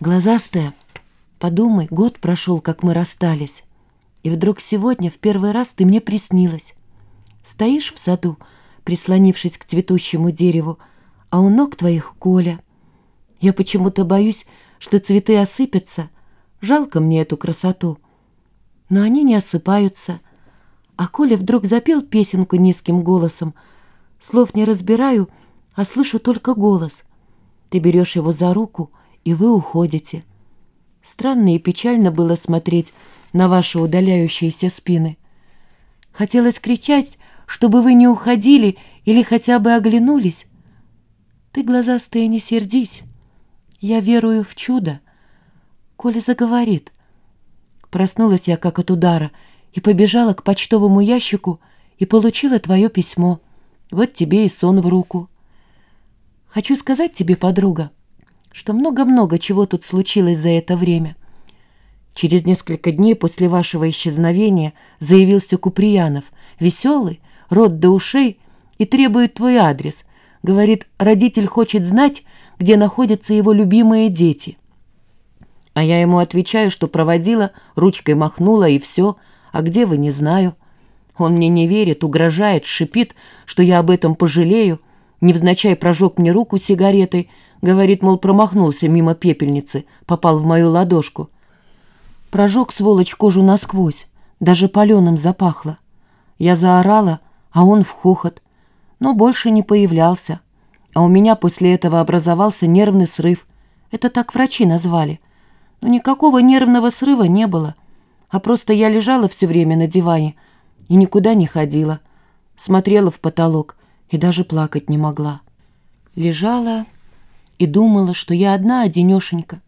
Глазастая, подумай, год прошел, как мы расстались. И вдруг сегодня в первый раз ты мне приснилась. Стоишь в саду, прислонившись к цветущему дереву, а у ног твоих Коля. Я почему-то боюсь, что цветы осыпятся. Жалко мне эту красоту. Но они не осыпаются. А Коля вдруг запел песенку низким голосом. Слов не разбираю, а слышу только голос. Ты берешь его за руку — и вы уходите. Странно и печально было смотреть на ваши удаляющиеся спины. Хотелось кричать, чтобы вы не уходили или хотя бы оглянулись. Ты, глазастая, не сердись. Я верую в чудо. Коля заговорит. Проснулась я как от удара и побежала к почтовому ящику и получила твое письмо. Вот тебе и сон в руку. Хочу сказать тебе, подруга, что много-много чего тут случилось за это время. Через несколько дней после вашего исчезновения заявился Куприянов, веселый, рот до ушей, и требует твой адрес. Говорит, родитель хочет знать, где находятся его любимые дети. А я ему отвечаю, что проводила, ручкой махнула и все, а где вы, не знаю. Он мне не верит, угрожает, шипит, что я об этом пожалею, невзначай прожег мне руку сигаретой, Говорит, мол, промахнулся мимо пепельницы, попал в мою ладошку. Прожег, сволочь, кожу насквозь, даже паленым запахло. Я заорала, а он в хохот, но больше не появлялся. А у меня после этого образовался нервный срыв. Это так врачи назвали. Но никакого нервного срыва не было, а просто я лежала все время на диване и никуда не ходила. Смотрела в потолок и даже плакать не могла. Лежала и думала, что я одна одинешенька,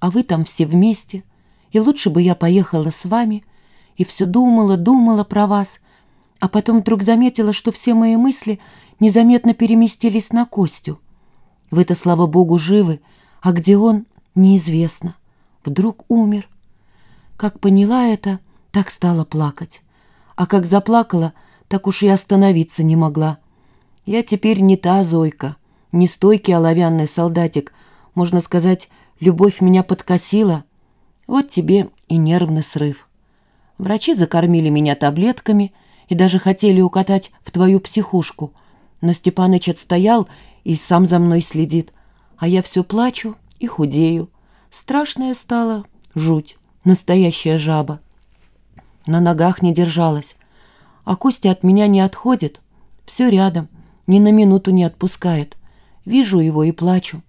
а вы там все вместе, и лучше бы я поехала с вами, и все думала, думала про вас, а потом вдруг заметила, что все мои мысли незаметно переместились на Костю. Вы-то, слава богу, живы, а где он, неизвестно. Вдруг умер. Как поняла это, так стала плакать. А как заплакала, так уж и остановиться не могла. Я теперь не та Зойка, не стойкий оловянный солдатик. Можно сказать, любовь меня подкосила. Вот тебе и нервный срыв. Врачи закормили меня таблетками и даже хотели укатать в твою психушку. Но Степаныч отстоял и сам за мной следит. А я все плачу и худею. Страшная стала, жуть, настоящая жаба. На ногах не держалась. А Костя от меня не отходит. Все рядом, ни на минуту не отпускает. Вижу его и плачу,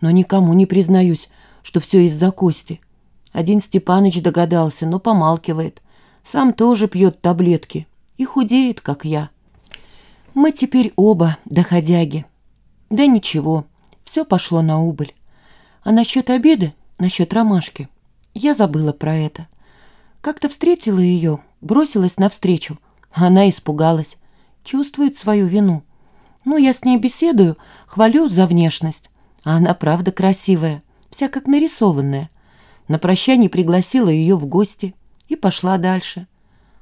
но никому не признаюсь, что все из-за Кости. Один Степаныч догадался, но помалкивает. Сам тоже пьет таблетки и худеет, как я. Мы теперь оба доходяги. Да ничего, все пошло на убыль. А насчет обеда, насчет ромашки, я забыла про это. Как-то встретила ее, бросилась навстречу. Она испугалась, чувствует свою вину. Ну, я с ней беседую, хвалю за внешность. А она правда красивая, вся как нарисованная. На прощание пригласила ее в гости и пошла дальше.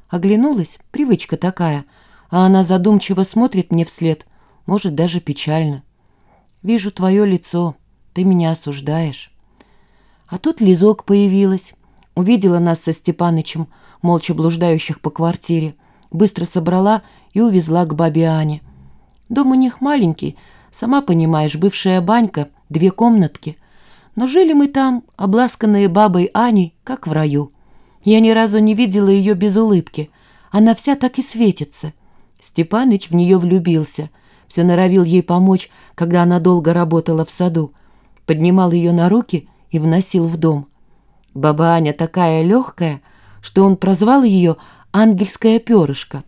Оглянулась, привычка такая, а она задумчиво смотрит мне вслед, может, даже печально. Вижу твое лицо, ты меня осуждаешь. А тут Лизок появилась, увидела нас со Степанычем, молча блуждающих по квартире, быстро собрала и увезла к бабе Ане. Дом у них маленький, сама понимаешь, бывшая банька, две комнатки. Но жили мы там, обласканные бабой Аней, как в раю. Я ни разу не видела ее без улыбки. Она вся так и светится. Степаныч в нее влюбился. Все норовил ей помочь, когда она долго работала в саду. Поднимал ее на руки и вносил в дом. Баба Аня такая легкая, что он прозвал ее «ангельское перышко».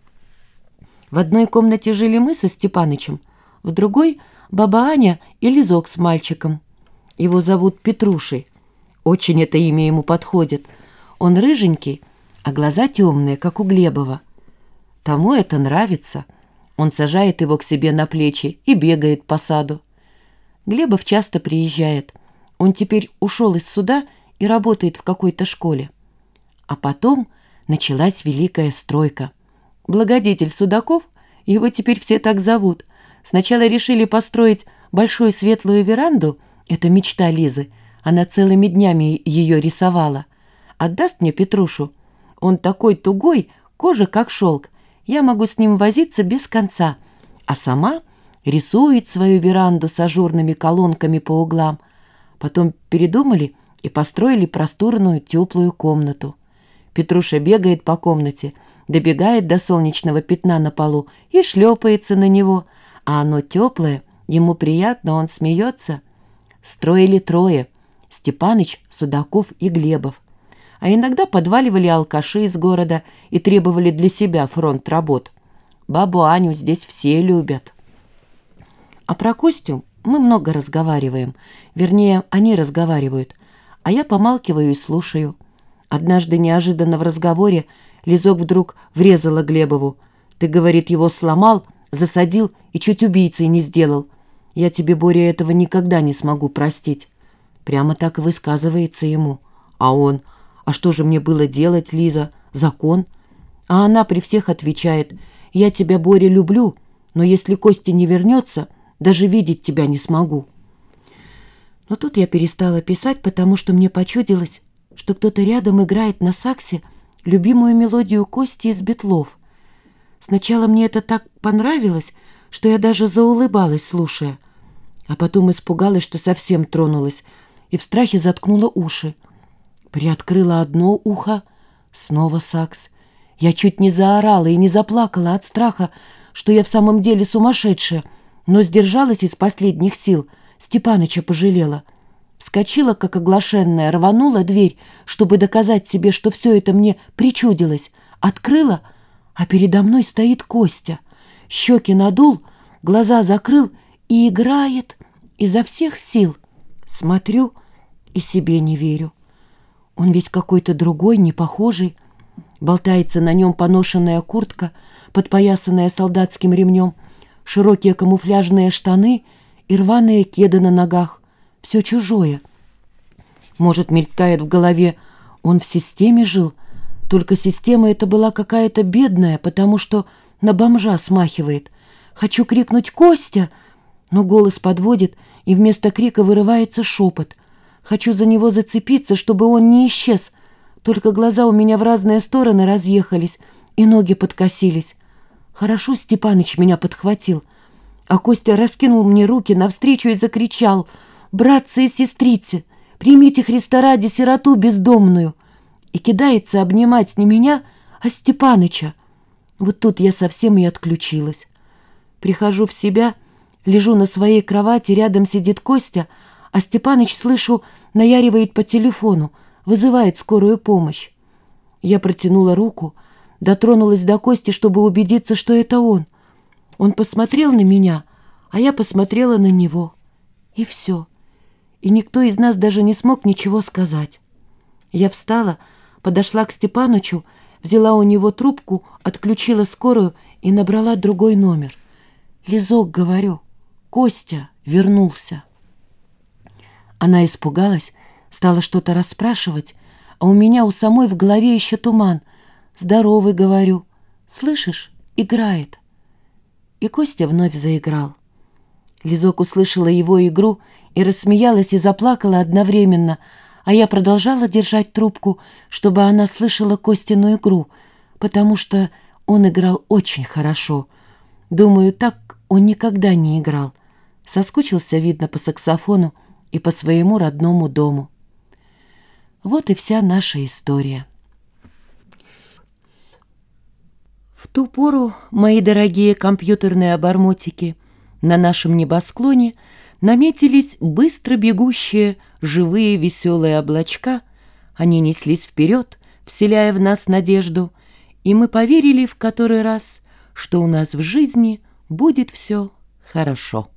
В одной комнате жили мы со Степанычем, в другой — баба Аня и Лизок с мальчиком. Его зовут Петрушей. Очень это имя ему подходит. Он рыженький, а глаза темные, как у Глебова. Тому это нравится. Он сажает его к себе на плечи и бегает по саду. Глебов часто приезжает. Он теперь ушел из суда и работает в какой-то школе. А потом началась великая стройка — Благодетель Судаков, его теперь все так зовут, сначала решили построить большую светлую веранду, это мечта Лизы, Она целыми днями ее рисовала. Отдаст мне Петрушу. Он такой тугой, кожа как шелк. Я могу с ним возиться без конца. А сама рисует свою веранду с ажурными колонками по углам. Потом передумали и построили просторную теплую комнату. Петруша бегает по комнате, добегает до солнечного пятна на полу и шлепается на него, а оно теплое, ему приятно, он смеется. Строили трое – Степаныч, Судаков и Глебов. А иногда подваливали алкаши из города и требовали для себя фронт работ. Бабу Аню здесь все любят. А про Костю мы много разговариваем. Вернее, они разговаривают. А я помалкиваю и слушаю. Однажды неожиданно в разговоре Лизок вдруг врезала Глебову. «Ты, — говорит, — его сломал, засадил и чуть убийцей не сделал. Я тебе, Боря, этого никогда не смогу простить». Прямо так и высказывается ему. А он, «А что же мне было делать, Лиза? Закон?» А она при всех отвечает, «Я тебя, Боря, люблю, но если Костя не вернется, даже видеть тебя не смогу». Но тут я перестала писать, потому что мне почудилось, что кто-то рядом играет на саксе любимую мелодию Кости из Бетлов. Сначала мне это так понравилось, что я даже заулыбалась, слушая, а потом испугалась, что совсем тронулась, и в страхе заткнула уши. Приоткрыла одно ухо, снова сакс. Я чуть не заорала и не заплакала от страха, что я в самом деле сумасшедшая, но сдержалась из последних сил, Степаныча пожалела — Вскочила, как оглашенная, рванула дверь, чтобы доказать себе, что все это мне причудилось. Открыла, а передо мной стоит Костя. Щеки надул, глаза закрыл и играет изо всех сил. Смотрю и себе не верю. Он весь какой-то другой, не похожий. Болтается на нем поношенная куртка, подпоясанная солдатским ремнем, широкие камуфляжные штаны и рваные кеды на ногах все чужое. Может, мелькает в голове, он в системе жил, только система эта была какая-то бедная, потому что на бомжа смахивает. Хочу крикнуть «Костя!», но голос подводит, и вместо крика вырывается шепот. Хочу за него зацепиться, чтобы он не исчез, только глаза у меня в разные стороны разъехались, и ноги подкосились. Хорошо Степаныч меня подхватил, а Костя раскинул мне руки навстречу и закричал — братцы и сестрицы, примите Христа ради сироту бездомную!» И кидается обнимать не меня, а Степаныча. Вот тут я совсем и отключилась. Прихожу в себя, лежу на своей кровати, рядом сидит Костя, а Степаныч, слышу, наяривает по телефону, вызывает скорую помощь. Я протянула руку, дотронулась до Кости, чтобы убедиться, что это он. Он посмотрел на меня, а я посмотрела на него. И все и никто из нас даже не смог ничего сказать. Я встала, подошла к Степанычу, взяла у него трубку, отключила скорую и набрала другой номер. «Лизок, говорю, Костя вернулся». Она испугалась, стала что-то расспрашивать, а у меня у самой в голове еще туман. «Здоровый, говорю. Слышишь? Играет». И Костя вновь заиграл. Лизок услышала его игру и рассмеялась и заплакала одновременно, а я продолжала держать трубку, чтобы она слышала Костину игру, потому что он играл очень хорошо. Думаю, так он никогда не играл. Соскучился, видно, по саксофону и по своему родному дому. Вот и вся наша история. В ту пору, мои дорогие компьютерные обормотики, на нашем небосклоне – наметились быстро бегущие, живые веселые облачка. Они неслись вперед, вселяя в нас надежду, и мы поверили в который раз, что у нас в жизни будет все хорошо.